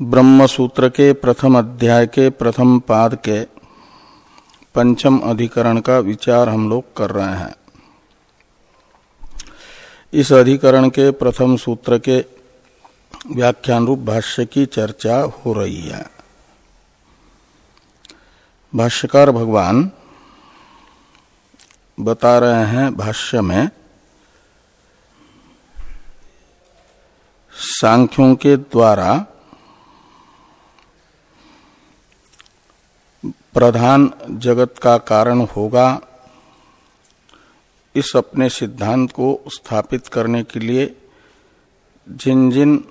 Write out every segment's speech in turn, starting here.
ब्रह्म सूत्र के प्रथम अध्याय के प्रथम पाद के पंचम अधिकरण का विचार हम लोग कर रहे हैं। इस अधिकरण के प्रथम सूत्र के व्याख्यान रूप भाष्य की चर्चा हो रही है। भाष्यकार भगवान बता रहे हैं भाष्य में, सांख्यों के द्वारा प्रधान जगत का कारण होगा इस अपने सिद्धांत को स्थापित करने के लिए जिन जिन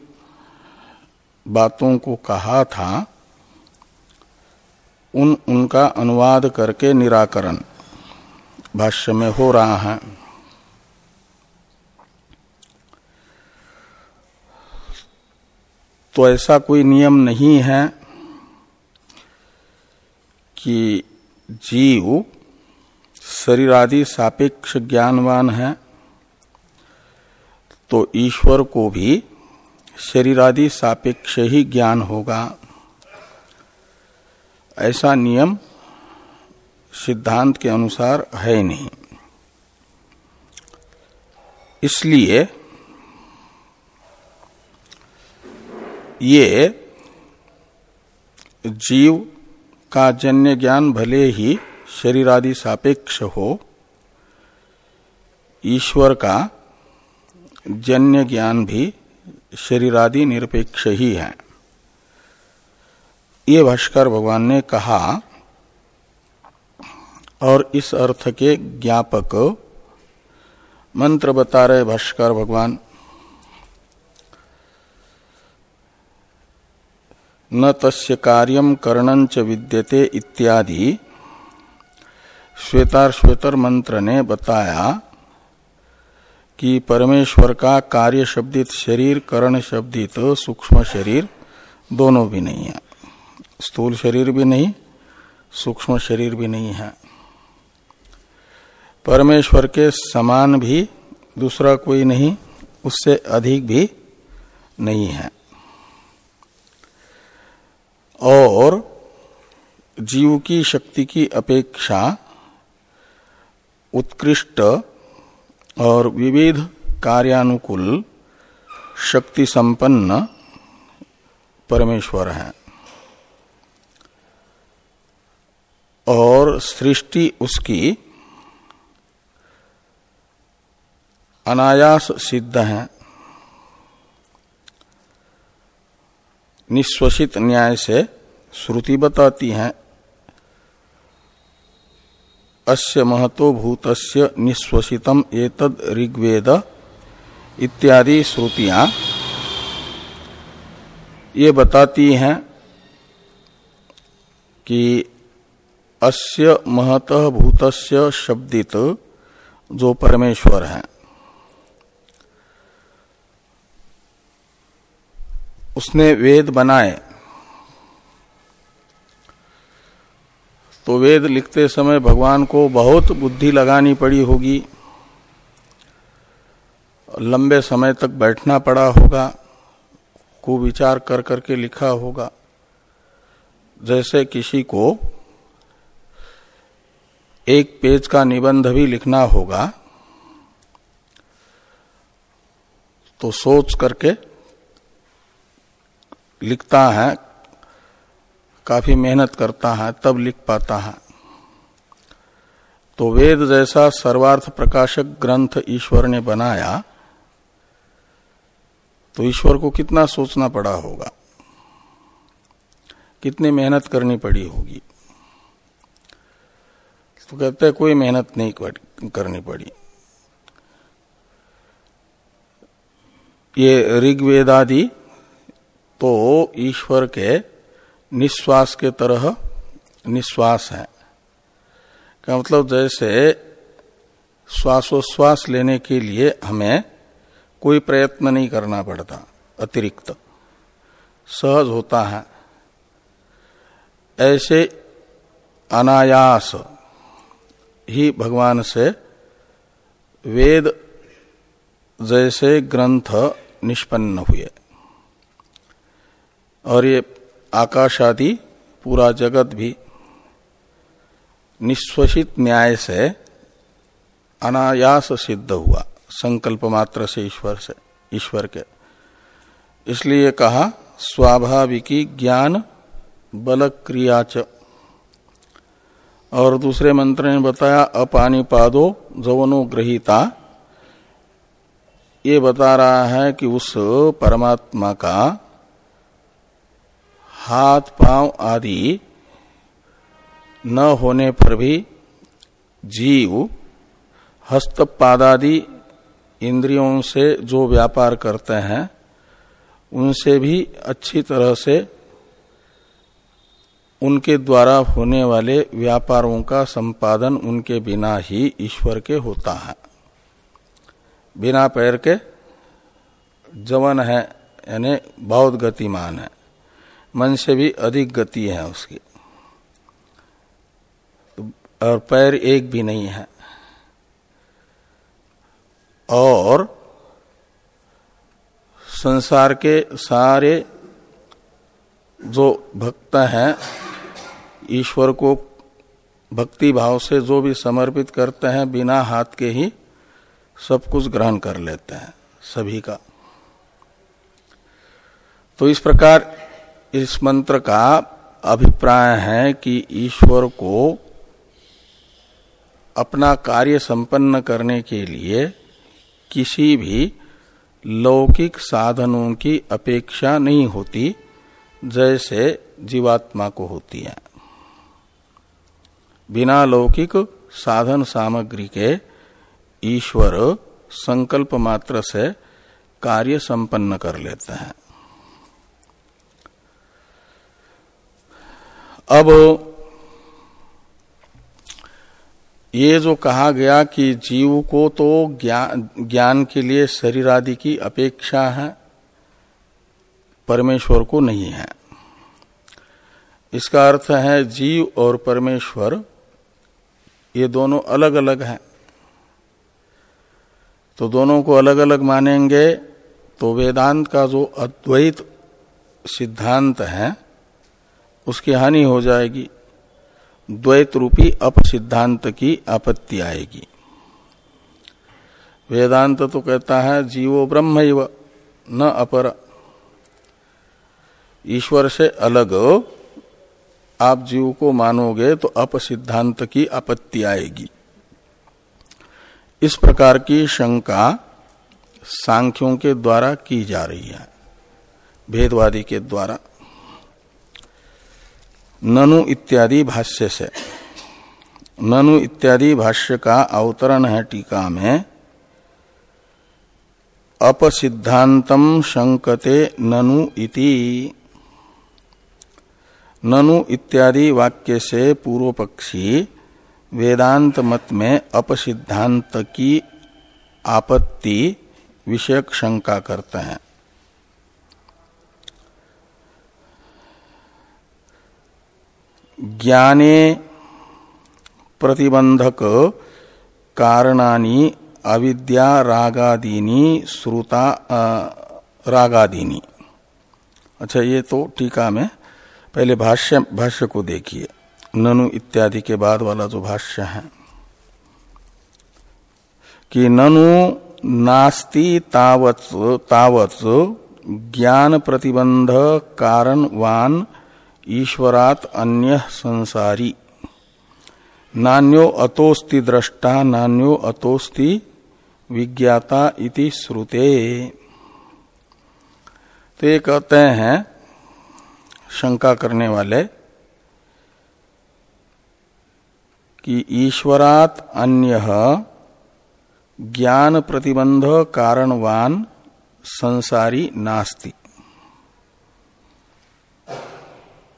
बातों को कहा था, उन उनका अनुवाद करके निराकरण भाष्य में हो रहा है। तो ऐसा कोई नियम नहीं है कि जीव शरीर आदि सापेक्ष ज्ञानवान है तो ईश्वर को भी शरीर आदि सापेक्ष ही ज्ञान होगा। ऐसा नियम सिद्धांत के अनुसार है नहीं। इसलिए ये जीव का जन्य ज्ञान भले ही शरीर आदि सापेक्ष हो, ईश्वर का जन्य ज्ञान भी शरीर आदि निरपेक्ष ही है। ये भाष्कर भगवान ने कहा, और इस अर्थ के ज्ञापक मंत्र बता रहे भाष्कर भगवान न तस्य कार्यम करणंच विद्यते इत्यादि। श्वेतार श्वेतर मंत्र ने बताया कि परमेश्वर का कार्य शब्दित शरीर करण शब्दित सूक्ष्म शरीर दोनों भी नहीं है। स्थूल शरीर भी नहीं, सूक्ष्म शरीर भी नहीं है। परमेश्वर के समान भी दूसरा कोई नहीं, उससे अधिक भी नहीं है। और जीव की शक्ति की अपेक्षा उत्कृष्ट और विविध कार्यानुकूल शक्ति संपन्न परमेश्वर है। और सृष्टि उसकी अनायास सिद्ध है। निश्वसित न्याय से श्रुति बताती है। अस्य महतो भूतस्य निश्वसितम एतद ऋग्वेद इत्यादि श्रुतियाँ। ये बताती हैं कि अस्य महत शब्दित जो परमेश्वर है। उसने वेद बनाए। तो वेद लिखते समय भगवान को बहुत बुद्धि लगानी पड़ी होगी। लंबे समय तक बैठना पड़ा होगा को विचार कर करके लिखा होगा। जैसे किसी को एक पेज का निबंध भी लिखना होगा तो सोच करके लिखता है, काफ़ी मेहनत करता है, तब लिख पाता है। तो वेद जैसा सर्वार्थ प्रकाशक ग्रंथ ईश्वर ने बनाया तो ईश्वर को कितना सोचना पड़ा होगा? कितनी मेहनत करनी पड़ी होगी? तो कहते हैं, कोई मेहनत नहीं करनी पड़ी। ये ऋग्वेदादि तो ईश्वर के निश्वास के तरह निश्वास है। का मतलब जैसे श्वासोश्वास लेने के लिए हमें कोई प्रयत्न नहीं करना पड़ता, अतिरिक्त। सहज होता है। ऐसे अनायास ही भगवान से वेद जैसे ग्रंथ निष्पन्न हुए। और ये आकाश आदि पूरा जगत भी निश्वसित न्याय से अनायास सिद्ध हुआ, संकल्प मात्र से ईश्वर से, ईश्वर के। इसलिए कहा, स्वाभाविकी ज्ञान बल क्रिया च। और दूसरे मंत्र ने बताया, अपानिपादो जवनो ग्रहिता। ये बता रहा है कि उस परमात्मा का हाथ पाँव आदि न होने पर भी जीव, हस्तपादादि इंद्रियों से जो व्यापार करते हैं, उनसे भी अच्छी तरह से उनके द्वारा होने वाले व्यापारों का संपादन उनके बिना ही ईश्वर के होता है। बिना पैर के जवन है, यानी बहुत गतिमान है। मन से भी अधिक गति है उसकी। और पैर एक भी नहीं है। और संसार के सारे जो भक्त हैं, ईश्वर को भक्ति भाव से जो भी समर्पित करते हैं, बिना हाथ के ही सब कुछ ग्रहण कर लेते हैं, सभी का। तो इस प्रकार इस मंत्र का अभिप्राय है कि ईश्वर को अपना कार्य संपन्न करने के लिए किसी भी लौकिक साधनों की अपेक्षा नहीं होती, जैसे जीवात्मा को होती है। बिना लौकिक साधन सामग्री के ईश्वर संकल्प मात्र से कार्य संपन्न कर लेते हैं। अब ये जो कहा गया कि जीव को तो ज्ञान ज्ञान के लिए शरीर आदि की अपेक्षा है, परमेश्वर को नहीं है। इसका अर्थ है जीव और परमेश्वर, ये दोनों अलग अलग हैं। तो दोनों को अलग अलग मानेंगे तो वेदांत का जो अद्वैत सिद्धांत है उसकी हानि हो जाएगी। द्वैत रूपी अप सिद्धांत की आपत्ति आएगी। वेदांत तो कहता है, जीवो ब्रह्म न अपर। ईश्वर से अलग, आप जीव को मानोगे तो अप सिद्धांत की आपत्ति आएगी। इस प्रकार की शंका सांख्यों के द्वारा की जा रही है, भेदवादी के द्वारा। ननु इत्यादि भाष्य से। ननु इत्यादि भाष्य का अवतरण है टीका में। अपसिद्धांतम शंकते ननु इति। ननु इत्यादि वाक्य से पूर्व पक्षी वेदांत मत में अपसिद्धांत की आपत्ति विषयक शंका करते हैं। ज्ञाने प्रतिबंधक कारणानी, अविद्या रागादीनी, श्रुता रागादीनी। अच्छा ये तो टीका में पहले भाष्य भाष्य को देखिए। ननु इत्यादि के बाद वाला जो भाष्य है कि ननु नास्ति तावत तावत ज्ञान प्रतिबंध कारणवान ईश्वरात अन्य संसारी। नान्यो अतोस्ति दृष्टा नान्यो अतोस्ति विज्ञाता इति श्रुते। तो ये कहते हैं, शंका करने वाले, कि ईश्वरात अन्य ज्ञान प्रतिबंध कारणवान संसारी नास्ति।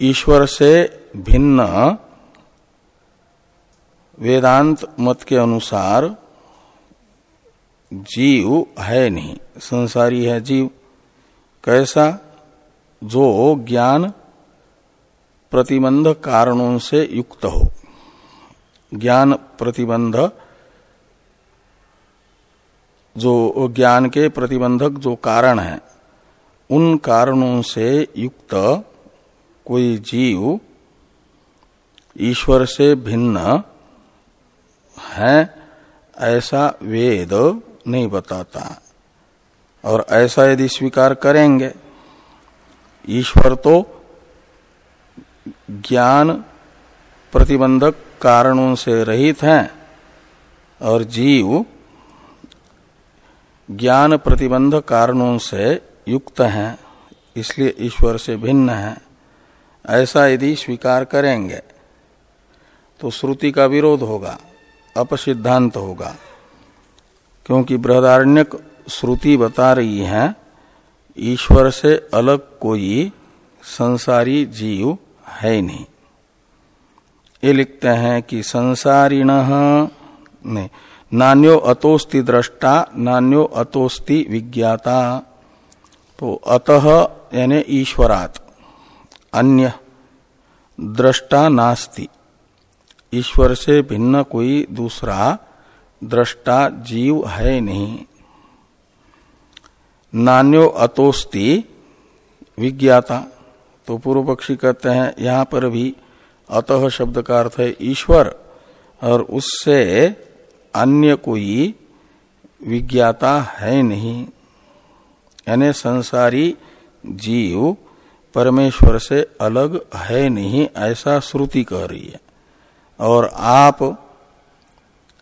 ईश्वर से भिन्न वेदांत मत के अनुसार जीव है नहीं, संसारी है जीव। कैसा? जो ज्ञान प्रतिबंध कारणों से युक्त हो। ज्ञान प्रतिबंध, जो ज्ञान के प्रतिबंधक जो कारण है, उन कारणों से युक्त कोई जीव ईश्वर से भिन्न है, ऐसा वेद नहीं बताता। और ऐसा यदि स्वीकार करेंगे, ईश्वर तो ज्ञान प्रतिबंधक कारणों से रहित हैं, और जीव ज्ञान प्रतिबंध कारणों से युक्त हैं, इसलिए ईश्वर से भिन्न है। ऐसा यदि स्वीकार करेंगे तो श्रुति का विरोध होगा, अपसिद्धांत होगा। क्योंकि बृहदारण्यक श्रुति बता रही है, ईश्वर से अलग कोई संसारी जीव है नहीं। ये लिखते हैं कि संसारिण ने नान्यो अतोस्ति दृष्टा नान्यो अतोस्ति विज्ञाता। तो अतः यानी ईश्वरात। अन्य। दृष्टा नास्ति। ईश्वर से भिन्न कोई दूसरा दृष्टा जीव है नहीं। नान्यो अतोस्ति, विज्ञाता। तो पूर्व पक्षी कहते हैं, यहाँ पर भी अतः शब्द का अर्थ है ईश्वर, और उससे अन्य कोई विज्ञाता है नहीं। यानी संसारी जीव परमेश्वर से अलग है नहीं, ऐसा श्रुति कह रही है। और आप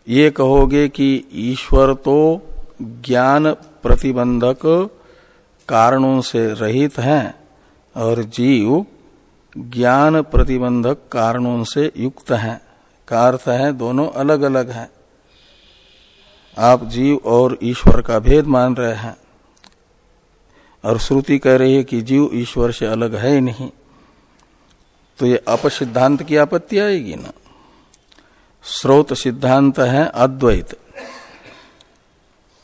ये कहोगे कि ईश्वर तो ज्ञान प्रतिबंधक कारणों से रहित हैं और जीव ज्ञान प्रतिबंधक कारणों से युक्त हैं। का अर्थ है दोनों अलग अलग हैं। आप जीव और ईश्वर का भेद मान रहे हैं। और श्रुति कह रही है कि जीव ईश्वर से अलग है ही नहीं। तो ये अपसिद्धांत की आपत्ति आएगी ना? स्रोत सिद्धांत है अद्वैत,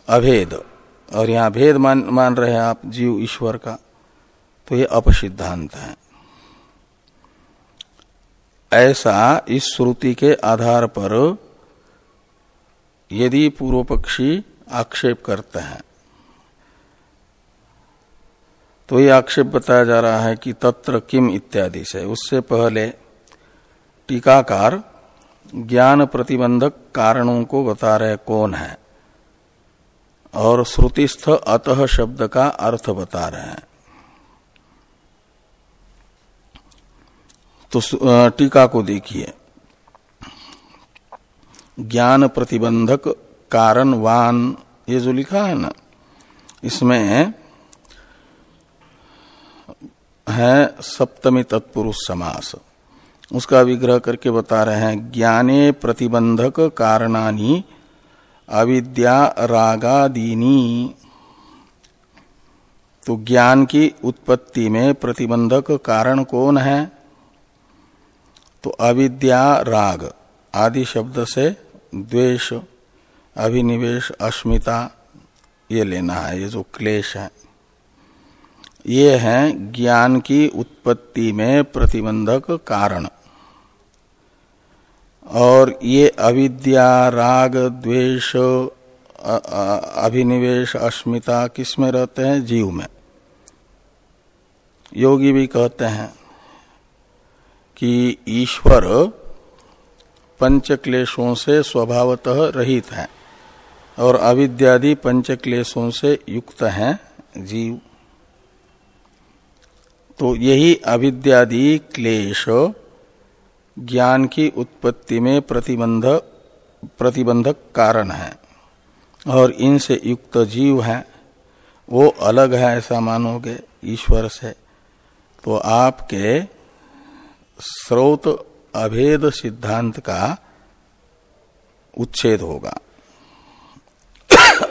अभेद। और यहाँ भेद मान मान रहे हैं आप जीव ईश्वर का तो ये अपसिद्धांत है। ऐसा इस श्रुति के आधार पर यदि पूर्व पक्षी आक्षेप करते हैं तो ये आक्षेप बताया जा रहा है कि तत्र किम इत्यादि से। उससे पहले टीकाकार, ज्ञान प्रतिबंधक कारणों को बता रहे कौन है और श्रुतिस्थ अतः शब्द का अर्थ बता रहे हैं। तो टीका को देखिए। ज्ञान प्रतिबंधक कारणवान, ये जो लिखा है ना, इसमें है सप्तमी तत्पुरुष समास। उसका विग्रह करके बता रहे हैं, ज्ञाने प्रतिबंधक कारणानी, अविद्या रागादीनी। तो ज्ञान की उत्पत्ति में प्रतिबंधक कारण कौन है? तो अविद्या, राग आदि शब्द से द्वेष, अभिनिवेश, अस्मिता, ये लेना है, ये जो क्लेश है। ये हैं ज्ञान की उत्पत्ति में प्रतिबंधक कारण। और ये अविद्या, राग, द्वेष अभिनिवेश, अस्मिता किसमें रहते हैं? जीव में। योगी भी कहते हैं कि ईश्वर पंच क्लेशों से स्वभावतः रहित है और अविद्यादि पंच क्लेशों से युक्त हैं जीव। तो यही अविद्यादि क्लेश, ज्ञान की उत्पत्ति में प्रतिबंध, प्रतिबंधक कारण है। और इनसे युक्त जीव है, वो अलग है ऐसा मानोगे ईश्वर से। तो आपके स्रोत अभेद सिद्धांत का उच्छेद होगा।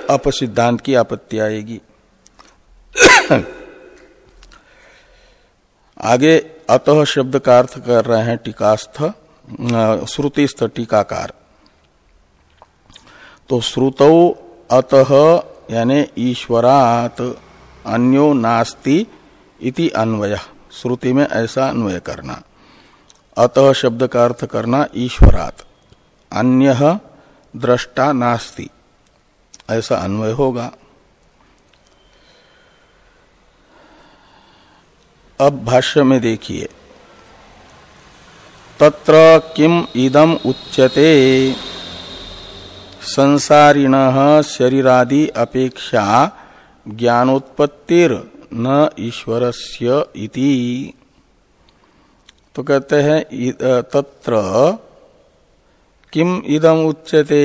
अपसिद्धांत की आपत्ति आएगी। आगे अतः शब्द का अर्थ कर रहे हैं टीकास्थ श्रुतिस्थ टीकाकार। तो श्रुतौ अतः, यानी ईश्वरात अन्यो नास्ति इति अन्वय। श्रुति में ऐसा अन्वय करना। अतः शब्द का अर्थ करना ईश्वरात। अन्य दृष्टा नास्ति। ऐसा अन्वय होगा। अब भाष्य में देखिए। तत्र किम इदम उच्यते। संसारिण शरीरादि अपेक्षा ज्ञानोत्पत्तिर न ईश्वरस्य इति। तो कहते हैं तत्र किम इदम उच्यते।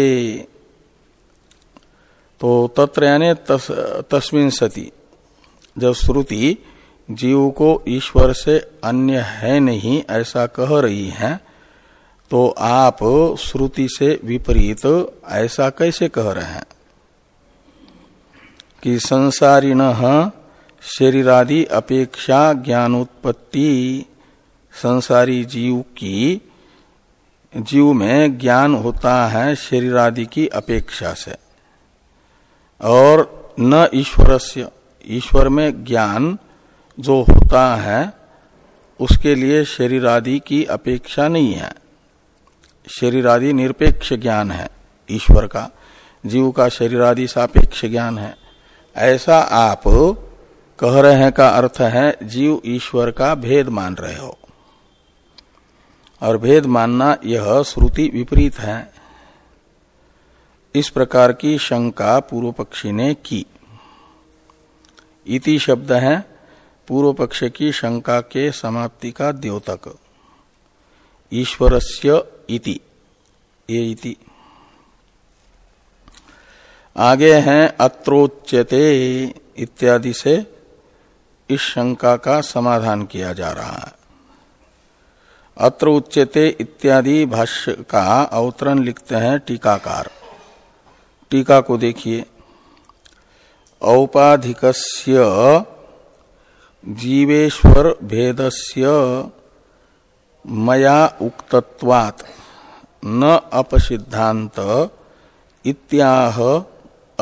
तो तत्र यानी तस, तस्मिन सती। जब श्रुति जीव को ईश्वर से अन्य है नहीं, ऐसा कह रही है तो आप श्रुति से विपरीत ऐसा कैसे कह रहे हैं? कि संसारिण शरीरादि अपेक्षा ज्ञानोत्पत्ति, संसारी जीव की, जीव में ज्ञान होता है शरीरादि की अपेक्षा से। और न ईश्वरस्य, ईश्वर में ज्ञान जो होता है, उसके लिए शरीर आदि की अपेक्षा नहीं है। शरीर आदि निरपेक्ष ज्ञान है, ईश्वर का। जीव का शरीर आदि सापेक्ष ज्ञान है। ऐसा आप कह रहे हैं का अर्थ है, जीव ईश्वर का भेद मान रहे हो। और भेद मानना यह श्रुति विपरीत है। इस प्रकार की शंका पूर्व पक्षी ने की। इति शब्द है पूर्व पक्ष की शंका के समाप्ति का द्योतक। ईश्वरस्य इति। ये इति। आगे हैं, अत्रोच्यते इत्यादि से इस शंका का समाधान किया जा रहा है। अत्र उच्यते इत्यादि भाष्य का अवतरण लिखते हैं टीकाकार। टीका को देखिए। औपाधिकस्य जीवेश्वर भेदस्य मया उक्तत्वात्। न अपसिद्धांत इत्याह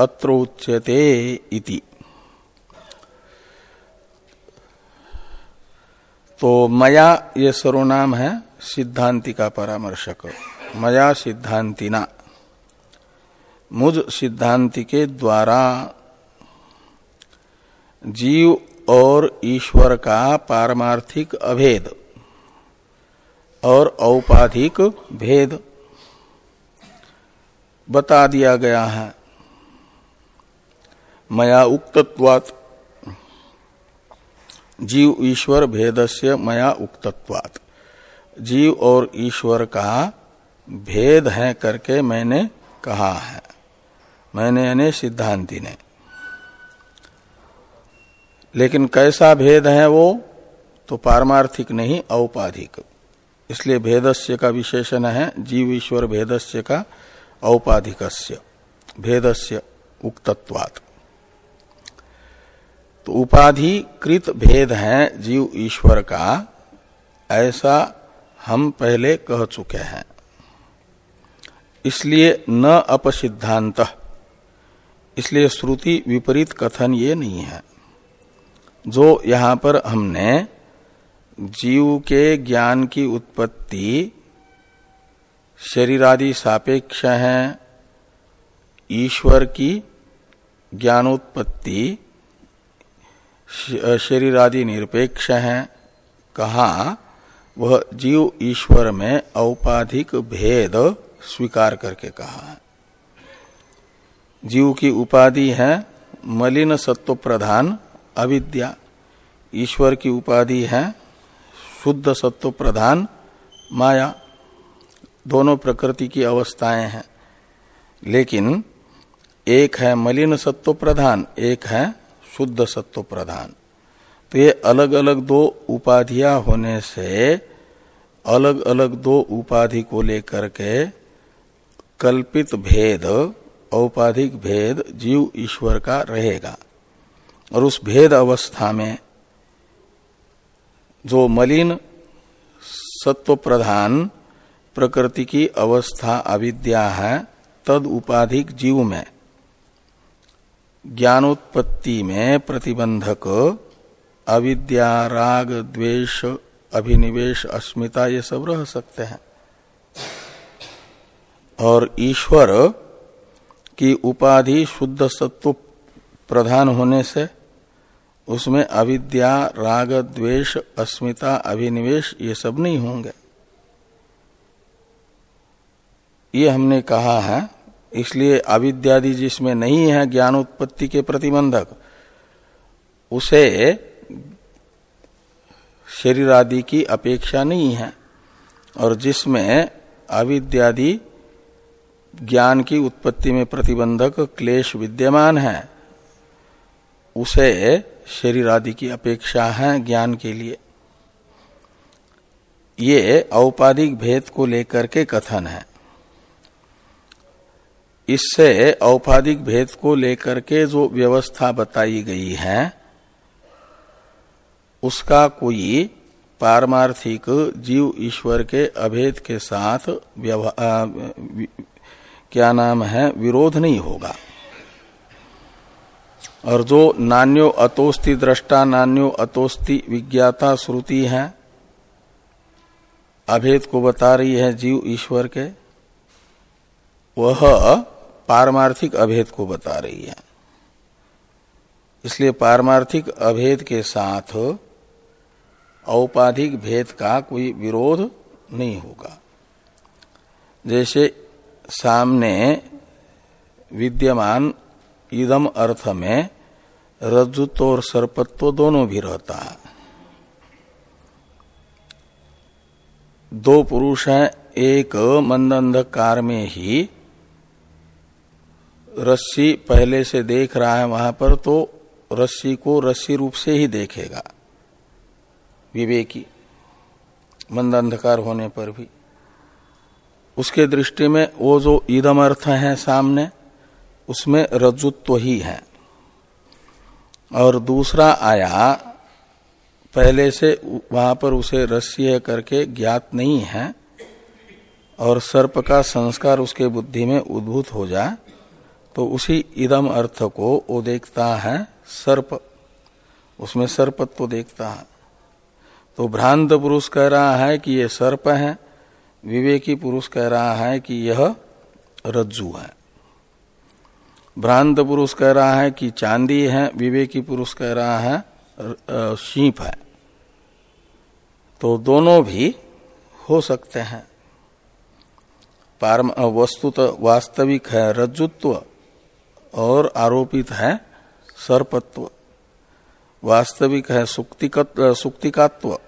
अत्र उच्यते इति। तो मया ये सर्वनाम है, सिद्धांति का परामर्शक। मया सिद्धांतिना। मुझ सिद्धांति के द्वारा जीव और ईश्वर का पारमार्थिक अभेद और औपाधिक भेद बता दिया गया है। मया उक्तत्वात्। जीव ईश्वर भेदस्य मया उक्तत्वात्। जीव और ईश्वर का भेद है करके मैंने कहा है। मैंने यानी सिद्धांति ने। लेकिन कैसा भेद है वो तो पारमार्थिक नहीं, औपाधिक। इसलिए भेदस्य का विशेषण है जीव ईश्वर भेदस्य का औपाधिकस्य। भेदस्य उक्तत्वात्। तो उपाधि कृत भेद है जीव ईश्वर का, ऐसा हम पहले कह चुके हैं। इसलिए न अपसिद्धांत। इसलिए श्रुति विपरीत कथन ये नहीं है। जो यहाँ पर हमने जीव के ज्ञान की उत्पत्ति शरीरादि सापेक्ष है, ईश्वर की ज्ञानोत्पत्ति शरीरादि निरपेक्ष है, कहा, वह जीव ईश्वर में औपाधिक भेद स्वीकार करके कहा जीव की उपाधि है मलिन सत्व प्रधान अविद्या, ईश्वर की उपाधि है, शुद्ध सत्व प्रधान, माया, दोनों प्रकृति की अवस्थाएँ हैं। लेकिन एक है मलिन सत्व प्रधान, एक है शुद्ध सत्व प्रधान। तो ये अलग अलग दो उपाधियाँ होने से अलग अलग दो उपाधि को लेकर के कल्पित भेद, औपाधिक भेद जीव ईश्वर का रहेगा। और उस भेद अवस्था में जो मलिन सत्व प्रधान प्रकृति की अवस्था अविद्या है, तद उपाधिक जीव में, ज्ञानोत्पत्ति में प्रतिबंधक अविद्या, राग, द्वेष, अभिनिवेश, अस्मिता, ये सब रह सकते हैं। और ईश्वर की उपाधि शुद्ध सत्व प्रधान होने से उसमें अविद्या, राग, द्वेष, अस्मिता, अभिनिवेश, ये सब नहीं होंगे। ये हमने कहा है, इसलिए अविद्यादि जिसमें नहीं है ज्ञान उत्पत्ति के प्रतिबंधक, उसे शरीर आदि की अपेक्षा नहीं है। और जिसमें अविद्यादि ज्ञान की उत्पत्ति में प्रतिबंधक, क्लेश विद्यमान है, उसे शरीर आदि की अपेक्षा है ज्ञान के लिए। ये औपाधिक भेद को लेकर के कथन है। इससे औपाधिक भेद को लेकर के जो व्यवस्था बताई गई है, उसका कोई पारमार्थिक जीव ईश्वर के अभेद के साथ क्या नाम है? विरोध नहीं होगा। और जो नान्यो अतोस्ति दृष्टा, नान्यो अतोस्ति विज्ञाता श्रुति है, अभेद को बता रही है जीव ईश्वर के, वह पारमार्थिक अभेद को बता रही है। इसलिए पारमार्थिक अभेद के साथ औपाधिक भेद का कोई विरोध नहीं होगा। जैसे सामने विद्यमान इदम अर्थ में रज्जुत्व और सर्पत्व दोनों भी रहता है। दो पुरुष हैं, एक मंद अंधकार में ही रस्सी पहले से देख रहा है वहाँ पर तो रस्सी को रस्सी रूप से ही देखेगा। विवेकी मंद अंधकार होने पर भी। उसके दृष्टि में वो जो ईदम अर्थ है सामने उसमें रजुत्व ही है। और दूसरा आया, पहले से वहाँ पर उसे रस्य करके ज्ञात नहीं है, और सर्प का संस्कार उसके बुद्धि में उद्भूत हो जाए तो उसी इदम अर्थ को वो देखता है, सर्प। उसमें सर्पत्व देखता है। तो भ्रांत पुरुष कह रहा है कि यह सर्प है, विवेकी पुरुष कह रहा है कि यह रज्जु है। भ्रांत पुरुष कह रहा है कि चांदी है, विवेकी पुरुष कह रहा है शीप है। तो दोनों भी हो सकते हैं। पारम वस्तु तो वास्तविक है, रज्जुत्व और आरोपित है, सर्पत्व। वास्तविक है सुक्तिकात्व,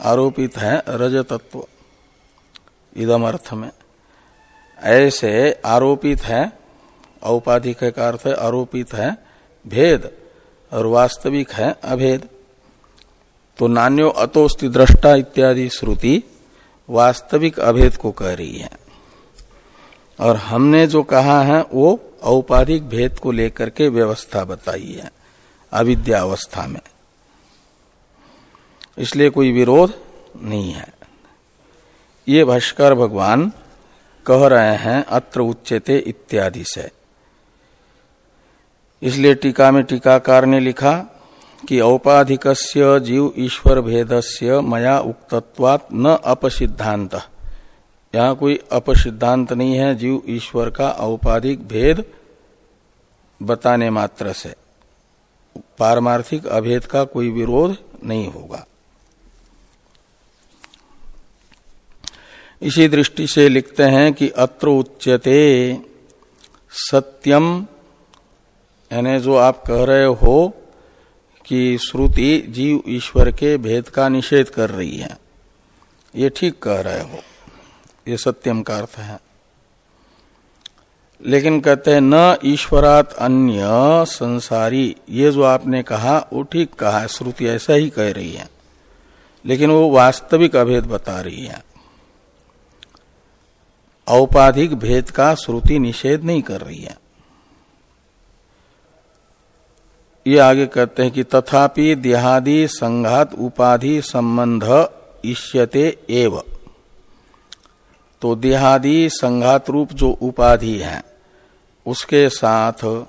आरोपित है, रजतत्व। इदम अर्थ में। ऐसे आरोपित है औपाधिक का अर्थ है आरोपित है, भेद, और वास्तविक है अभेद। तो नान्यो अतोस्ति दृष्टा इत्यादि श्रुति वास्तविक अभेद को कह रही है। और हमने जो कहा है, वो औपाधिक भेद को लेकर के व्यवस्था बताई है अविद्या अवस्था में। इसलिए कोई विरोध नहीं है। ये भाष्कर भगवान कह रहे हैं, अत्र उच्चते इत्यादि से। इसलिए टीका में टीकाकार ने लिखा कि औपाधिक जीव ईश्वर भेदस्य मया उक्तत्वात् न अपसिद्धांत यहाँ कोई अपसिद्धांत नहीं है, जीव ईश्वर का औपाधिक भेद बताने मात्र से। पारमार्थिक अभेद का कोई विरोध नहीं होगा। इसी दृष्टि से लिखते हैं कि अत्र उच्यते सत्यम यानी जो आप कह रहे हो कि श्रुति जीव ईश्वर के भेद का निषेध कर रही है, ये ठीक कह रहे हो, ये सत्यम का अर्थ है। लेकिन कहते हैं, न ईश्वरात अन्य संसारी, ये जो आपने कहा, वो ठीक कहा है, श्रुति ऐसा ही कह रही है। लेकिन वो वास्तविक अभेद बता रही है। औपाधिक भेद का श्रुति निषेध नहीं कर रही है। ये आगे कहते हैं कि तथापि देहादि संघात उपाधि संबंध इष्यते एव। तो देहादि संघात रूप जो उपाधि है, उसके साथ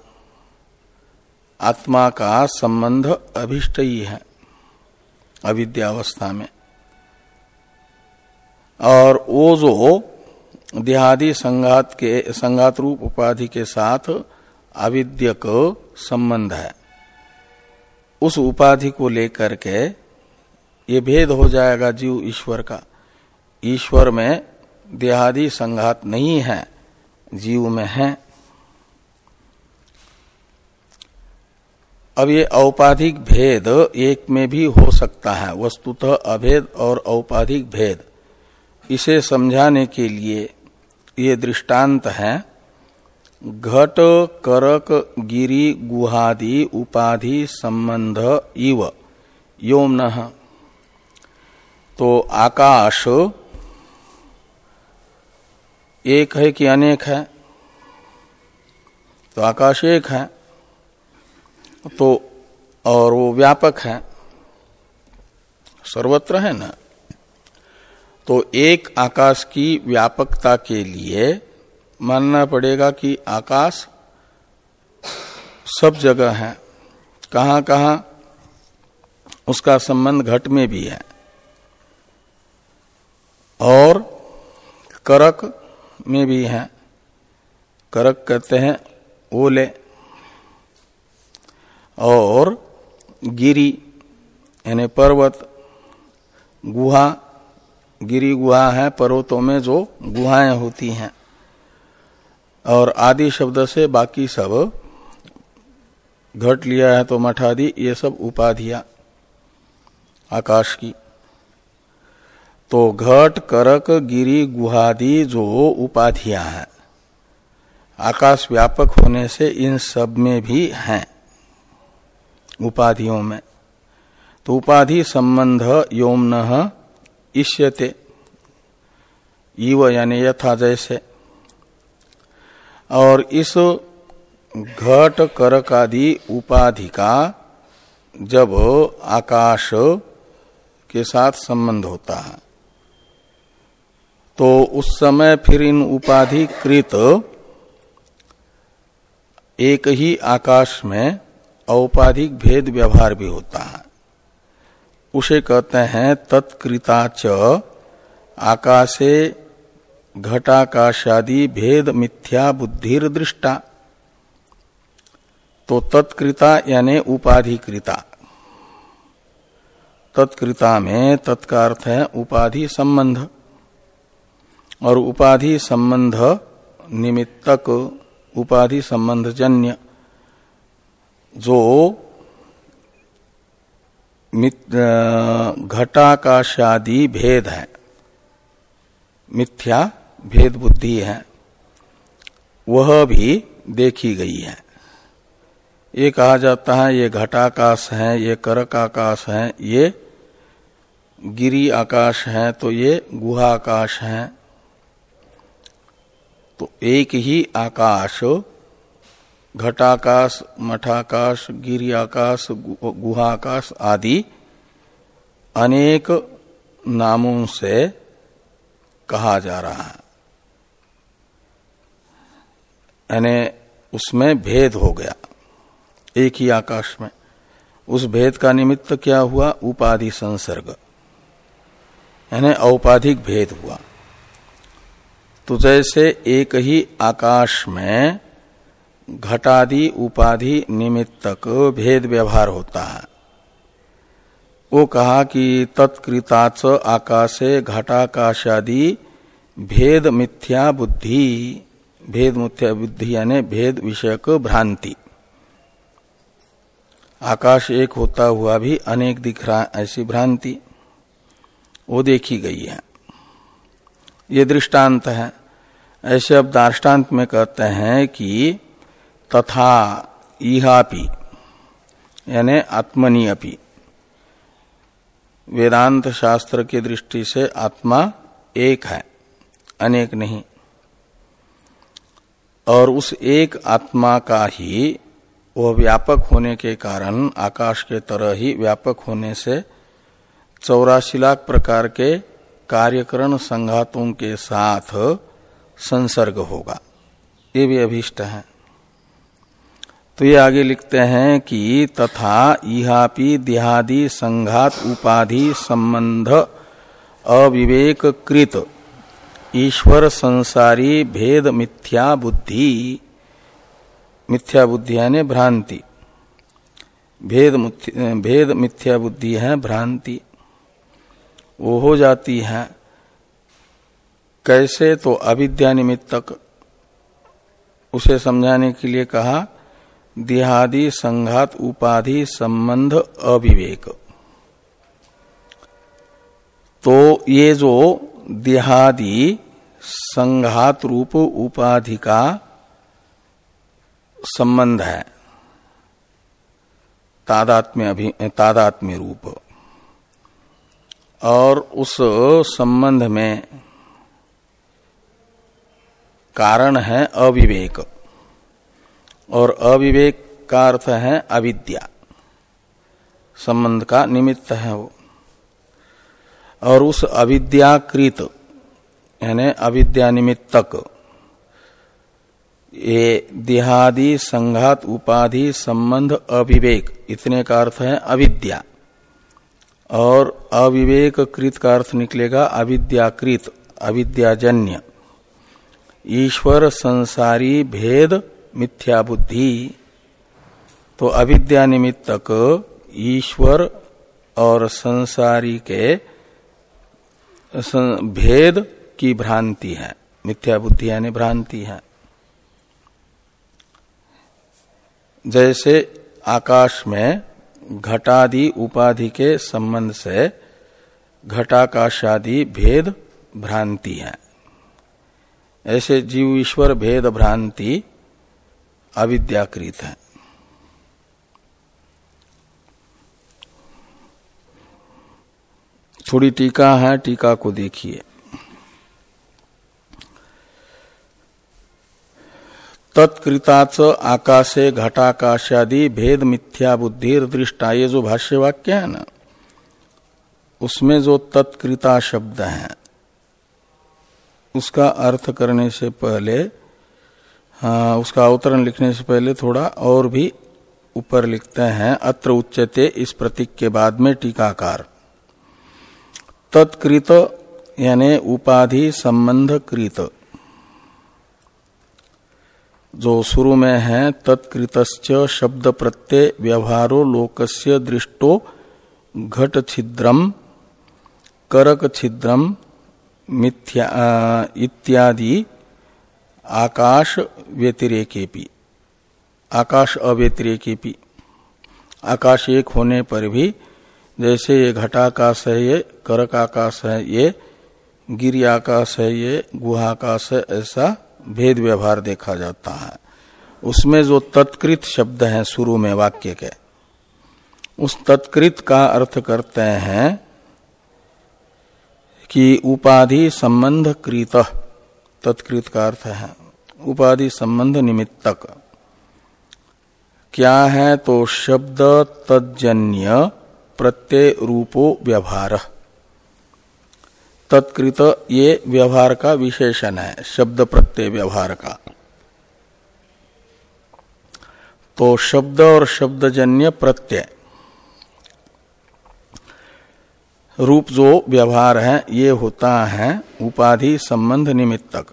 आत्मा का संबंध अभिष्ट ही है, अविद्यावस्था में। और वो जो देहादि संघात के, संघात रूप उपाधि के साथ अविद्यक संबंध है। उस उपाधि को लेकर के ये भेद हो जाएगा जीव ईश्वर का। ईश्वर में देहादि संघात नहीं है, जीव में है। अब ये औपाधिक भेद एक में भी हो सकता है, वस्तुतः अभेद और औपाधिक भेद। इसे समझाने के लिए ये दृष्टांत है। घट, करक, गिरी, गुहादि, उपाधि, संबंध, इव। योम तो आकाश एक है कि अनेक है? तो आकाश एक है। तो और वो व्यापक है। सर्वत्र है ना? तो एक आकाश की व्यापकता के लिए मानना पड़ेगा कि आकाश सब जगह है। कहाँ कहाँ उसका संबंध घट में भी है। और करक में भी है। करक कहते हैं ओले। और गिरी, यानी पर्वत, गुहा, गिरी गुहा है, पर्वतों में जो गुहाएँ होती हैं। और आदि शब्द से बाकी सब, घट लिया है तो मठ आदि ये सब उपाधियाँ, आकाश की। तो घट, करक, गिरी, गुहादि जो उपाधियाँ हैं, आकाश व्यापक होने से इन सब में भी हैं, उपाधियों में। तो उपाधि संबंध योम न इष्यते इव यानी यथा जैसे। और इस घट करक आदि उपाधि का जब आकाश के साथ संबंध होता है तो उस समय फिर इन उपाधि कृत एक ही आकाश में औपाधिक भेद व्यवहार भी होता है। उसे कहते हैं तत्कृता च आकाशे घटाकाशादि भेद मिथ्या बुद्धिर दृष्टा तो तत्कृता यानी उपाधिकृता। तत्कृता में तत्का अर्थ है उपाधि संबंध। और उपाधि संबंध निमित्तक उपाधि संबंध जन्य जो घटाकाशादि भेद है। मिथ्या भेद बुद्धि है। वह भी देखी गई है। ये कहा जाता है, ये घटाकाश है, ये करक आकाश है, ये गिरी आकाश है तो ये गुहा आकाश है। तो एक ही आकाश, घटाकाश, मठाकाश गिरी आकाश गुहाकाश आदि अनेक नामों से कहा जा रहा है। यानी उसमें भेद हो गया। एक ही आकाश में। उस भेद का निमित्त क्या हुआ? उपाधि संसर्ग। यानी औपाधिक भेद हुआ। तो जैसे एक ही आकाश में घटादि उपाधि निमित्तक भेद व्यवहार होता है। वो कहा कि तत्कृताच आकाशे घटाकाशादि भेद मिथ्या बुद्धि, भेद मिथ्या बुद्धि यानी भेद विषयक भ्रांति। आकाश एक होता हुआ भी अनेक दिख रहा ऐसी भ्रांति वो देखी गई है। ये दृष्टांत है। ऐसे अब दार्टान्त में कहते हैं कि तथा इहापि, यानी आत्मनि अपि वेदांत शास्त्र की दृष्टि से आत्मा एक है, अनेक नहीं। और उस एक आत्मा का ही वह व्यापक होने के कारण, आकाश के तरह ही व्यापक होने से चौरासी लाख प्रकार के कार्यकरण संघातों के साथ संसर्ग होगा। ये भी अभिष्ट है। तो ये आगे लिखते हैं कि तथा इहापि देहादि संघात उपाधि संबंध अविवेक कृत ईश्वर संसारी भेद मिथ्या बुद्धि मिथ्या बुद्धि यानी भ्रांति। भेद भेद मिथ्या बुद्धि है, भ्रांति। वो हो जाती है। कैसे? तो अविद्या निमित्तक। उसे समझाने के लिए कहा देहादि संघात उपाधि संबंध अविवेक। तो ये जो देहादि संघात रूप उपाधि का संबंध है, तादात्म्य अभि, तादात्म्य रूप, और उस संबंध में कारण है अविवेक। और अविवेक का अर्थ है अविद्या। संबंध का निमित्त है वो। और उस अविद्याकृत, यानी अविद्या निमित्तक ये देहादि, संघात, उपाधि, संबंध, अविवेक, इतने का अर्थ है अविद्या। और अविवेक कृत का अर्थ निकलेगा अविद्याकृत, अविद्याजन्य। ईश्वर संसारी भेद मिथ्या बुद्धि तो अविद्या निमित्तक ईश्वर और संसारी के भेद की भ्रांति है। मिथ्या बुद्धि यानी भ्रांति है। जैसे आकाश में घटादि उपाधि के संबंध से घटाकाशादि भेद भ्रांति है। ऐसे जीव ईश्वर भेद भ्रांति अविद्याकृत है। थोड़ी टीका है, टीका को देखिए। तत्कृताच आकाशे घटाकाशादि भेद मिथ्या बुद्धि दृष्टा ये जो भाष्य वाक्य है ना, उसमें जो तत्कृता शब्द है, उसका अर्थ करने से पहले हाँ उसका अवतरण लिखने से पहले थोड़ा और भी ऊपर लिखते हैं, अत्र उच्चते इस प्रतीक के बाद में टीकाकार। तत्कृत यानी उपाधि संबंध कृत जो शुरू में है तत्कृत शब्द प्रत्यय व्यवहारो लोकस्य दृष्टो घट छिद्रम करक छिद्रम मिथ्या इत्यादि आकाश व्यतिरेके आकाश अव्यतिरेके आकाश एक होने पर भी जैसे ये घटाकाश है ये, करक आकाश है ये गिरी आकाश है ये गुहाकाश है ऐसा भेद व्यवहार देखा जाता है। उसमें जो तत्कृत शब्द है शुरू में वाक्य के, उस तत्कृत का अर्थ करते हैं कि उपाधि संबंध कृत। तत्कृत का अर्थ है। उपाधि संबंध निमित्तक। क्या है तो शब्द तजन्य प्रत्यय रूपो व्यवहार। तत्कृत ये व्यवहार का विशेषण है, शब्द प्रत्यय व्यवहार का। तो शब्द और शब्दजन्य प्रत्यय। रूप जो व्यवहार है, ये होता है उपाधि संबंध निमित्तक।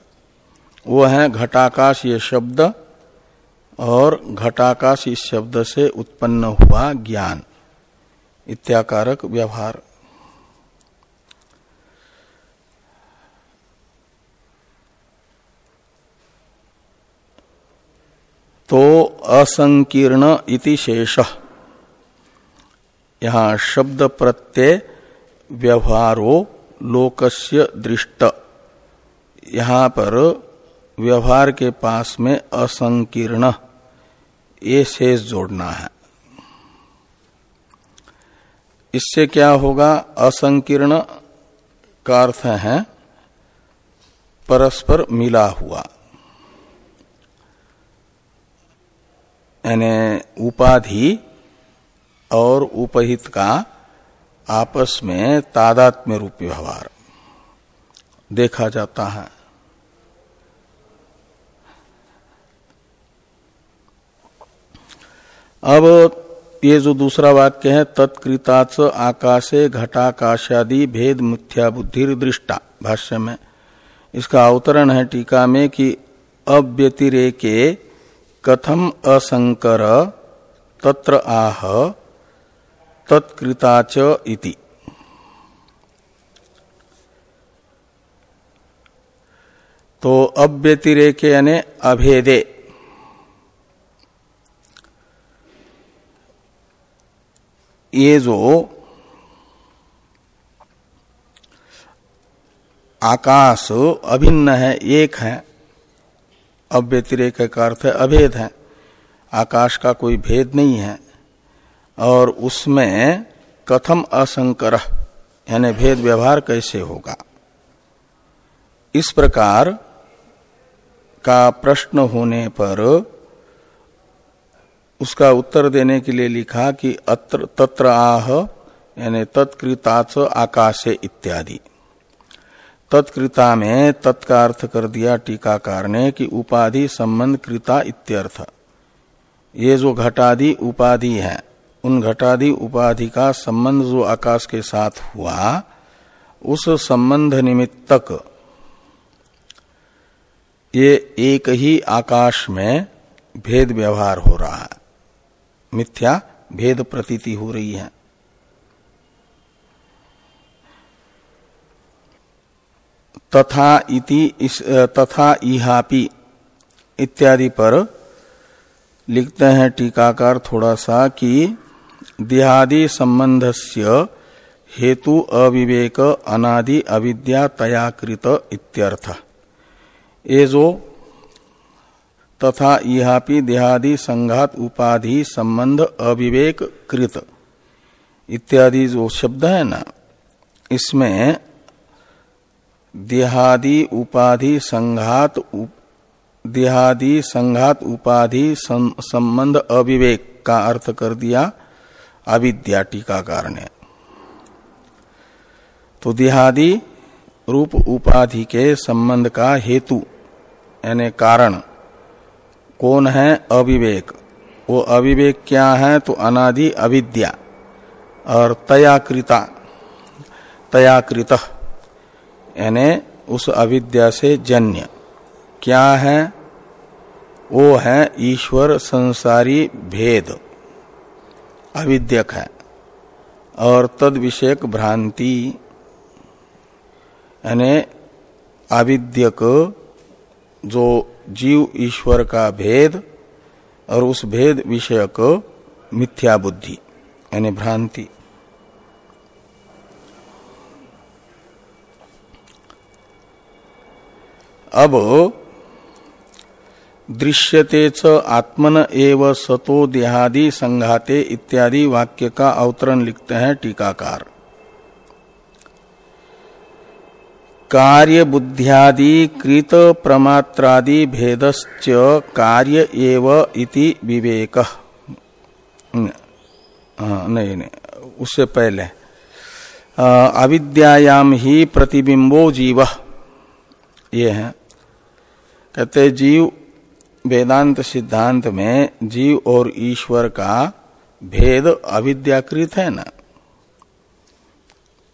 वो है घटाकाश ये शब्द और घटाकाश इस शब्द से उत्पन्न हुआ ज्ञान। इत्याकारक व्यवहार। तो असंकीर्ण इति शेष। यहाँ शब्द प्रत्यय व्यवहारो लोकस्य दृष्ट। यहाँ पर व्यवहार के पास में असंकीर्ण। ये शेष जोड़ना है। इससे क्या होगा? असंकीर्ण का अर्थ है, परस्पर मिला हुआ। यानी उपाधि और उपहित का आपस में तादात्म्य रूप व्यवहार देखा जाता है। अब ये जो दूसरा वाक्य है तत्कृताच आकाशे घटाकाशादि भेद मिथ्या बुद्धि दृष्टा, भाष्य में। इसका अवतरण है टीका में कि अव्यतिरेके कथम असंकर तत्र आह तत्कृताच इति। तो अव्यतिरेक यानी अभेदे। ये जो आकाश अभिन्न है, एक है अव्यतिरेक का अर्थ अभेद है। आकाश का कोई भेद नहीं है, और उसमें कथम असंकर, यानी भेद व्यवहार कैसे होगा? इस प्रकार का प्रश्न होने पर उसका उत्तर देने के लिए लिखा कि अत्र, तत्र आह, यानी तत्कृताच आकाशे इत्यादि। तत्कृता में तत्का अर्थ कर दिया टीकाकार ने कि उपाधि संबंध कृता इत्यर्थ। ये जो घटादि उपाधि है, उन घटादि उपाधि का संबंध जो आकाश के साथ हुआ, उस संबंध निमित्तक ये एक ही आकाश में भेद व्यवहार हो रहा है। मिथ्या भेद प्रतीति हो रही है। तथा इति इस तथा इहापि इत्यादि पर लिखते हैं टीकाकार थोड़ा सा कि देहादि संबंधस्य हेतु अविवेक अनादि अविद्या तयाकृत इत्यर्थ। ये जो तथा इहापि देहादि संघात उपाधि संबंध अविवेक कृत। इत्यादि जो शब्द है ना, इसमें देहादि उपाधि संघात देहादि संघात उपाधि संबंध अविवेक का अर्थ कर दिया अविद्या टीकाकार ने तो देहादि रूप उपाधि के संबंध का हेतु, यानी कारण कौन है अविवेक? वो अविवेक क्या है? तो अनादि अविद्या। और तयाकृता। तयाकृत। यानी उस अविद्या से जन्य। क्या है? वो है ईश्वर संसारी भेद। अविद्यक है। और तद विषयक भ्रांति। यानी अविद्यक जो जीव ईश्वर का भेद और उस भेद विषयक मिथ्या बुद्धि, यानी भ्रांति। अब दृश्यते च आत्मन एव सतो देहादि संघाते इत्यादि वाक्य का अवतरण लिखते हैं टीकाकार। कार्य बुद्ध्यादि कृत प्रमात्रादि भेदश्च कार्य एव इति विवेक। नहीं नहीं, उससे पहले। अविद्यायाम ही प्रतिबिंबो जीव। ये है। कहते जीव, वेदांत सिद्धांत में जीव और ईश्वर का भेद अविद्याकृत है ना?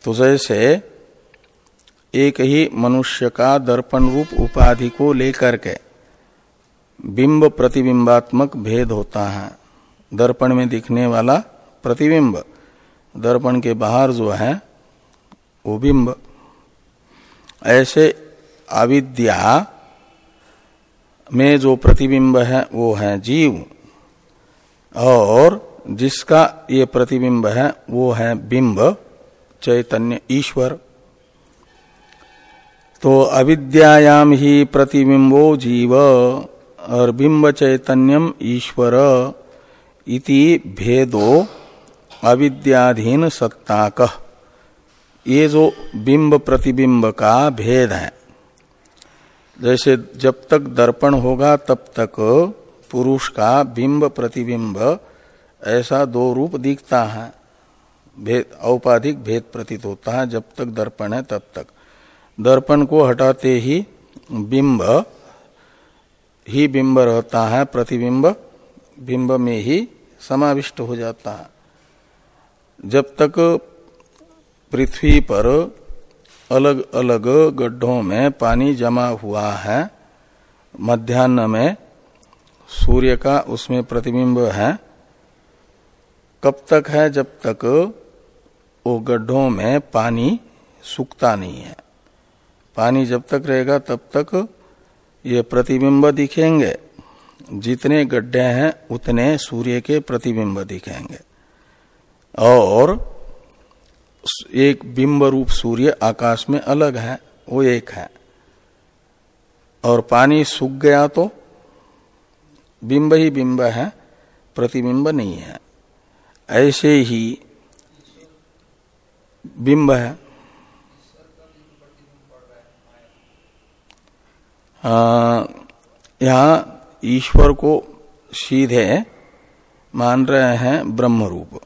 तो जैसे एक ही मनुष्य का दर्पण रूप उपाधि को लेकर के बिंब प्रतिबिंबात्मक भेद होता है। दर्पण में दिखने वाला प्रतिबिंब, दर्पण के बाहर जो है, वो बिंब। ऐसे अविद्या में जो प्रतिबिंब है, वो है जीव। और जिसका ये प्रतिबिंब है, वो है बिंब, चैतन्य ईश्वर। तो अविद्यायाम ही प्रतिबिंबो जीव और बिंब चैतन्यम ईश्वर इति भेदो अविद्याधीन सत्ताक। ये जो बिंब प्रतिबिंब का भेद है, जैसे जब तक दर्पण होगा तब तक पुरुष का बिंब प्रतिबिंब ऐसा दो रूप दिखता है, भेद औपाधिक भेद प्रतीत होता है जब तक दर्पण है तब तक। दर्पण को हटाते ही बिंब ही बिंब रहता है, प्रतिबिंब, बिंब में ही समाविष्ट हो जाता है। जब तक पृथ्वी पर अलग अलग गड्ढों में पानी जमा हुआ है, मध्यान्ह में सूर्य का उसमें प्रतिबिंब है, कब तक है जब तक वो गड्ढों में पानी सूखता नहीं है। पानी जब तक रहेगा तब तक ये प्रतिबिंब दिखेंगे। जितने गड्ढे हैं, उतने सूर्य के प्रतिबिंब दिखेंगे। और एक बिंब रूप सूर्य आकाश में अलग है, वो एक है। और पानी सूख गया तो बिंब ही बिंब है, प्रतिबिंब नहीं है। ऐसे ही बिंब है। यहाँ ईश्वर को सीधे मान रहे हैं ब्रह्म रूप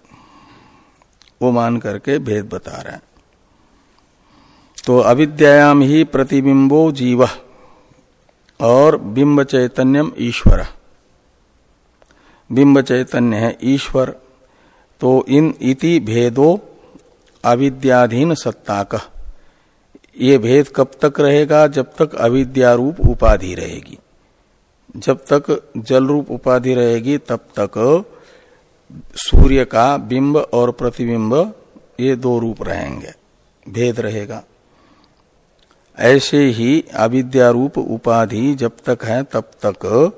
वो मान करके भेद बता रहे हैं। तो अविद्याम ही प्रतिबिंबो जीव और बिंब चैतन्यम ईश्वर। बिंब चैतन्य है ईश्वर तो इन इति भेदो अविद्याधीन सत्ताक। ये भेद कब तक रहेगा? जब तक अविद्यारूप उपाधि रहेगी। जब तक जल रूप उपाधि रहेगी, तब तक सूर्य का बिंब और प्रतिबिंब ये दो रूप रहेंगे। भेद रहेगा। ऐसे ही अविद्यारूप उपाधि जब तक है, तब तक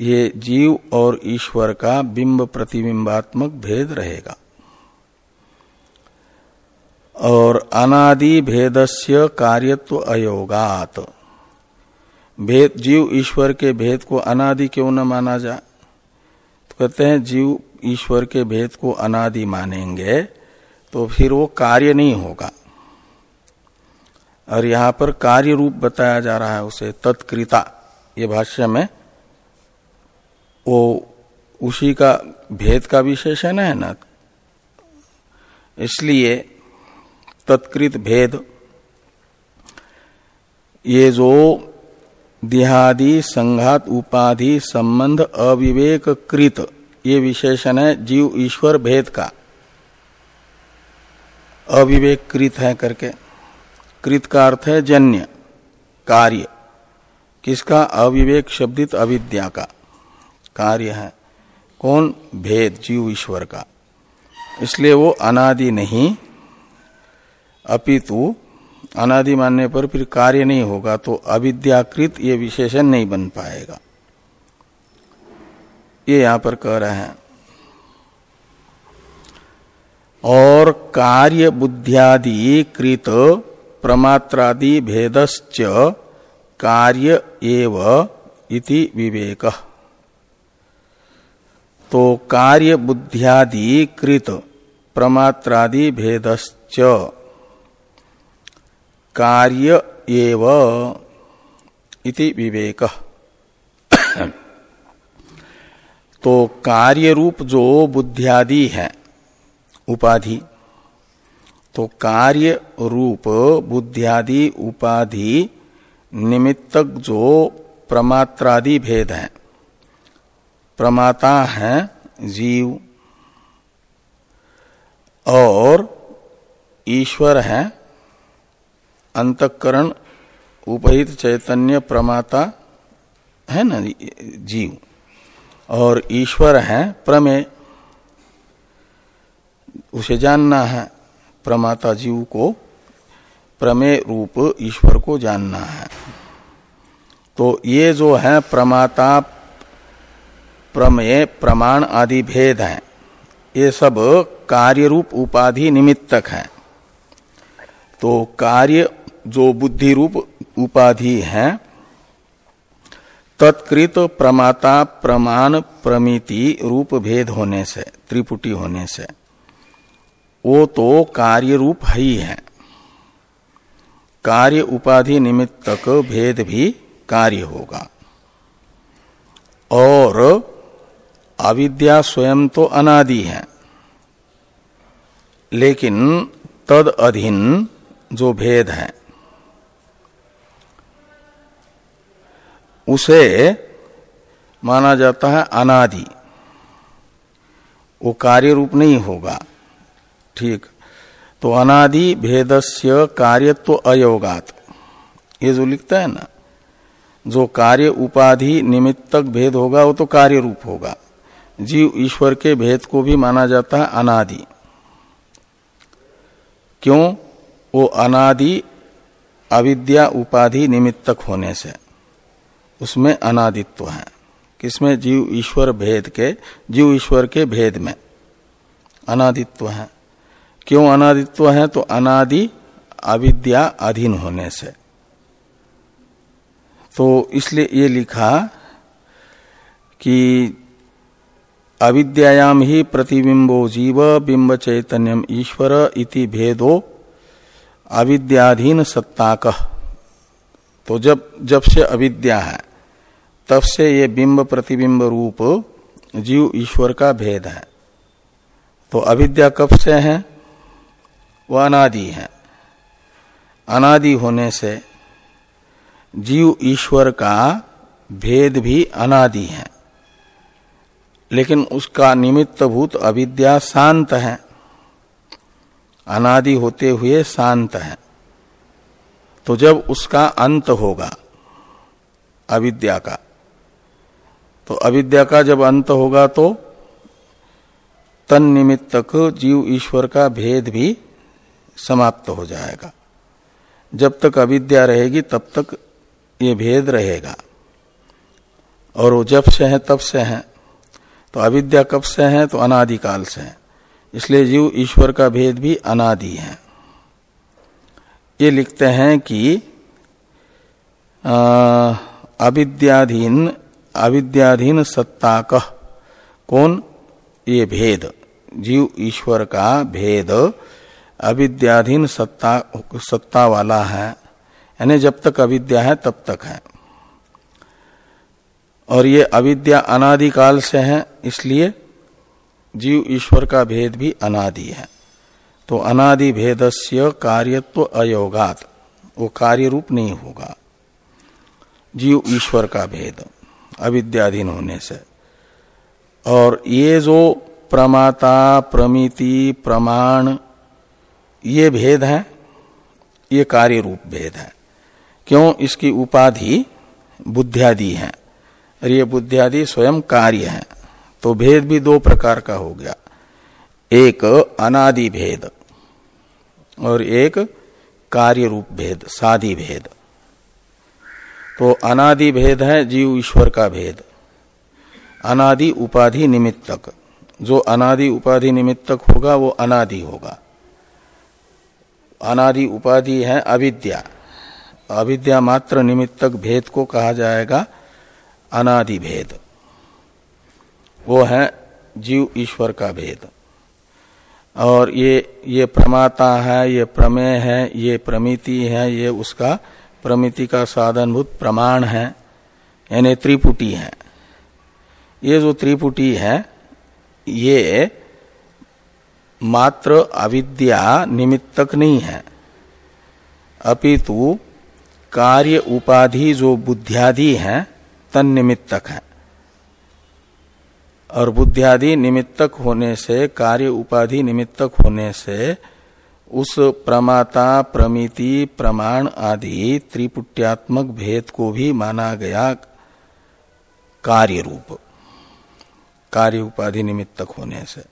ये जीव और ईश्वर का बिंब प्रतिबिंबात्मक भेद रहेगा। और अनादि भेदस्य कार्यत्व अयोगात। भेद, जीव ईश्वर के भेद को अनादि क्यों न माना जाए तो कहते हैं, जीव ईश्वर के भेद को अनादि मानेंगे तो फिर वो कार्य नहीं होगा। और यहाँ पर कार्य रूप बताया जा रहा है उसे, तत्कृता। ये भाष्य में, वो उसी का भेद का विशेषण है ना? इसलिए तत्कृत भेद। ये जो देहादि, संघात, उपाधि, संबंध अविवेक कृत ये विशेषण है जीव ईश्वर भेद का। अविवेक कृत है करके। कृत का अर्थ है जन्य, कार्य। किसका? अविवेक शब्दित अविद्या का। कार्य है। कौन? भेद, जीव ईश्वर का। इसलिए वो अनादि नहीं अपितु अनादि मानने पर फिर कार्य नहीं होगा तो अविद्याकृत ये विशेषण नहीं बन पाएगा। ये यहाँ पर कह रहे हैं। और कार्य बुद्धियादि कृत प्रमात्रादि भेदश्च कार्य एव इति विवेक। तो कार्य बुद्धियादि कृत प्रमात्रादि भेदश्च कार्य एव इति विवेक। तो कार्य रूप जो बुद्धियादि है, उपाधि तो कार्य रूप बुद्धियादि, उपाधि, निमित्तक जो प्रमात्रादि भेद है, प्रमाता है जीव, और ईश्वर है अंतकरण उपहित चैतन्य प्रमाता है ना, जीव। और ईश्वर है, प्रमेय। उसे जानना है, प्रमाता जीव को, प्रमेय रूप ईश्वर को जानना है। तो ये जो है प्रमाता, प्रमेय, प्रमाण आदि भेद हैं। ये सब कार्य रूप उपाधि निमित्तक है। तो कार्य जो बुद्धि रूप उपाधि है, तत्कृत प्रमाता प्रमाण प्रमिति रूप भेद होने से, त्रिपुटी होने से, वो तो कार्य रूप ही है। कार्य उपाधि निमित्तक भेद भी कार्य होगा। और अविद्या स्वयं तो अनादि है। लेकिन तद अधीन जो भेद है उसे माना जाता है अनादि। वो कार्य रूप नहीं होगा। ठीक। तो अनादि भेदस्य कार्यत्व अयोगात। ये जो लिखता है ना, जो कार्य उपाधि निमित्तक भेद होगा, वो तो कार्य रूप होगा। जीव ईश्वर के भेद को भी माना जाता है अनादि। क्यों? वो अनादि अविद्या उपाधि निमित्तक होने से। उसमें अनादित्व है। किसमें? जीव ईश्वर भेद के, जीव ईश्वर के भेद में। अनादित्व है। क्यों अनादित्व है? तो अनादि अविद्या अधीन होने से। तो इसलिए ये लिखा कि अविद्याम ही प्रतिबिंबो जीव बिंब चैतन्यम ईश्वर इति भेदो अविद्याधीन सत्ताक। तो जब जब से अविद्या है, तब से ये बिंब प्रतिबिंब रूप जीव ईश्वर का भेद है। तो अविद्या कब से है? वह अनादि है। अनादि होने से जीव ईश्वर का भेद भी अनादि है। लेकिन उसका निमित्त भूत अविद्या शांत है। अनादि होते हुए शांत है। तो जब उसका अंत होगा, अविद्या का तो अविद्या का जब अंत होगा तो तन निमित्तक जीव ईश्वर का भेद भी समाप्त हो जाएगा। जब तक अविद्या रहेगी, तब तक ये भेद रहेगा। और वो जब से है, तब से है। तो अविद्या कब से है तो अनादिकाल से है। इसलिए जीव ईश्वर का भेद भी अनादि है। ये लिखते हैं कि अविद्याधीन अविद्याधीन सत्ता कह कौन? ये भेद। जीव ईश्वर का भेद। अविद्याधीन सत्ता सत्ता वाला है। यानी जब तक अविद्या है, तब तक है। और ये अविद्या अनादिकाल से है, इसलिए जीव ईश्वर का भेद भी अनादि है। तो अनादि भेदस्य कार्यत्व अयोगात। वो कार्य रूप नहीं होगा। जीव ईश्वर का भेद, अविद्याधीन होने से। और ये जो प्रमाता, प्रमिति, प्रमाण, ये भेद है, ये कार्य रूप भेद है। क्यों? इसकी उपाधि बुद्धियादि है। और ये बुद्धियादि स्वयं कार्य है। तो भेद भी दो प्रकार का हो गया। एक अनादि भेद और एक कार्य रूप भेद, सादि भेद। तो अनादि भेद है जीव ईश्वर का भेद। अनादि उपाधि निमित्तक। जो अनादि उपाधि निमित्तक होगा, वो अनादि होगा। अनादि उपाधि है अविद्या। अविद्या मात्र निमित्तक भेद को कहा जाएगा, अनादि भेद। वो है जीव ईश्वर का भेद। और ये ये प्रमाता है, ये प्रमेय है, ये प्रमिति है, ये उसका प्रमिति का साधनभूत प्रमाण है, यानी त्रिपुटी है। ये जो त्रिपुटी है, ये मात्र अविद्या निमित्तक नहीं है। अपितु कार्य उपाधि जो बुद्धियादि है तन निमित्तक है। और बुद्धियादि निमित्तक होने से, कार्य उपाधि निमित्तक होने से, उस प्रमाता, प्रमिति, प्रमाण आदि त्रिपुट्यात्मक भेद को भी माना गया कार्य रूप कार्य उपाधि निमित्तक होने से।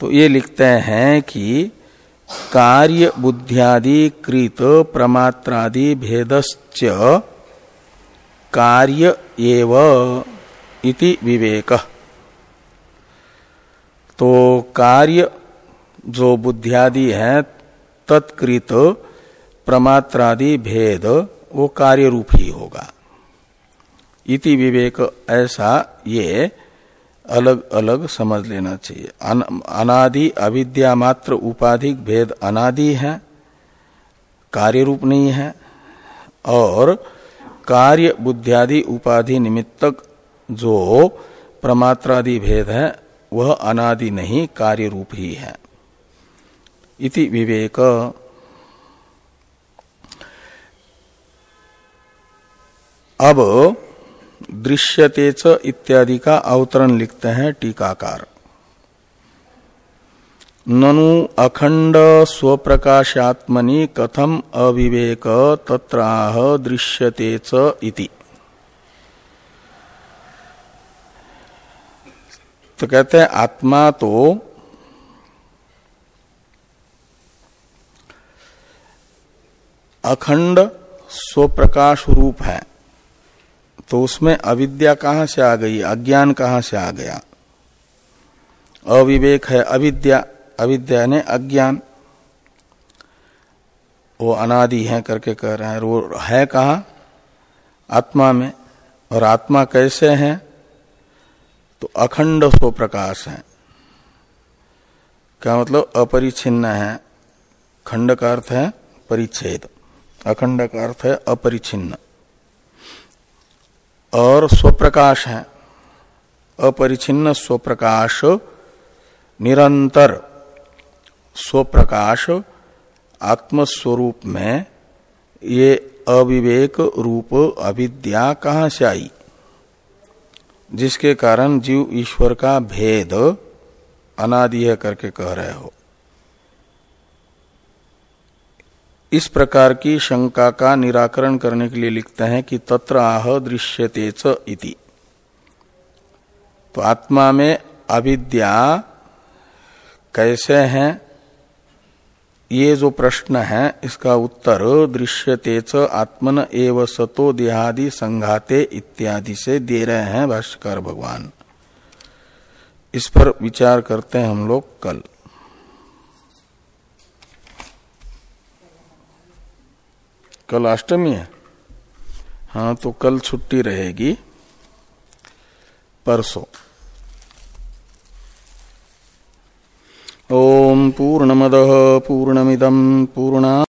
तो ये लिखते हैं कि कार्य बुद्धियादि कृत प्रमात्रादि भेदश्च कार्य एव इति विवेक। तो कार्य जो बुद्धियादि है तत्कृत प्रमात्रादि भेद वो कार्य रूप ही होगा। इति विवेक ऐसा ये अलग अलग समझ लेना चाहिए। अन, अनादि अविद्या मात्र उपाधिक भेद अनादि है कार्य रूप नहीं है और कार्य बुद्धियादि उपाधि निमित्तक जो प्रमात्रादि भेद है वह अनादि नहीं कार्य रूप ही है। इति विवेक। अब दृश्यते च इत्यादि का अवतरण लिखते हैं टीकाकार। ननु अखंड स्वप्रकाशात्मनि कथम अविवेक तत्राह दृश्यते च इति। तो कहते हैं, आत्मा तो अखंड स्वप्रकाश रूप है। तो उसमें अविद्या कहाँ से आ गई? अज्ञान कहाँ से आ गया? अविवेक है अविद्या। अविद्या ने अज्ञान। वो अनादि है करके कह रहे हैं। वो है कहा? आत्मा में। और आत्मा कैसे है? तो अखंड स्व प्रकाश है। क्या मतलब? अपरिछिन्न है। खंड का अर्थ है परिच्छेद। अखंड का अर्थ है अपरिछिन्न और स्वप्रकाश है। अपरिछिन्न स्वप्रकाश निरंतर। स्वप्रकाश आत्मस्वरूप में ये अविवेक रूप अविद्या कहाँ से आई? जिसके कारण जीव ईश्वर का भेद अनादि है करके कह रहे हो। इस प्रकार की शंका का निराकरण करने के लिए लिखते हैं कि तत्र आह दृश्यते इति। तो आत्मा में अविद्या कैसे हैं? ये जो प्रश्न है, इसका उत्तर, दृश्यते आत्मन एव सतो देहादि संघाते इत्यादि से दे रहे हैं भाष्यकार भगवान। इस पर विचार करते हैं हम लोग कल। कल अष्टमी है? हाँ तो कल छुट्टी रहेगी, परसों। ओम पूर्णमद पूर्णमिदं पूर्णा